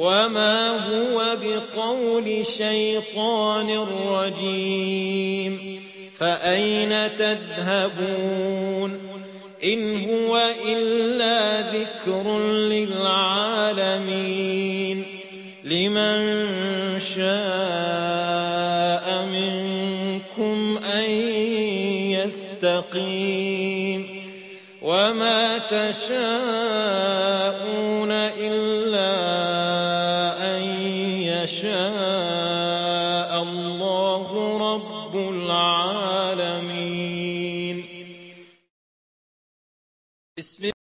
وما هو بقول شيطان رجيم فأين تذهبون إن هو إلا ذكر للعالمين لمن شاء منكم أن يستقيم وما تشاءون إلا يَشَاءَ اللَّهُ رَبُّ الْعَالَمِينَ. بسم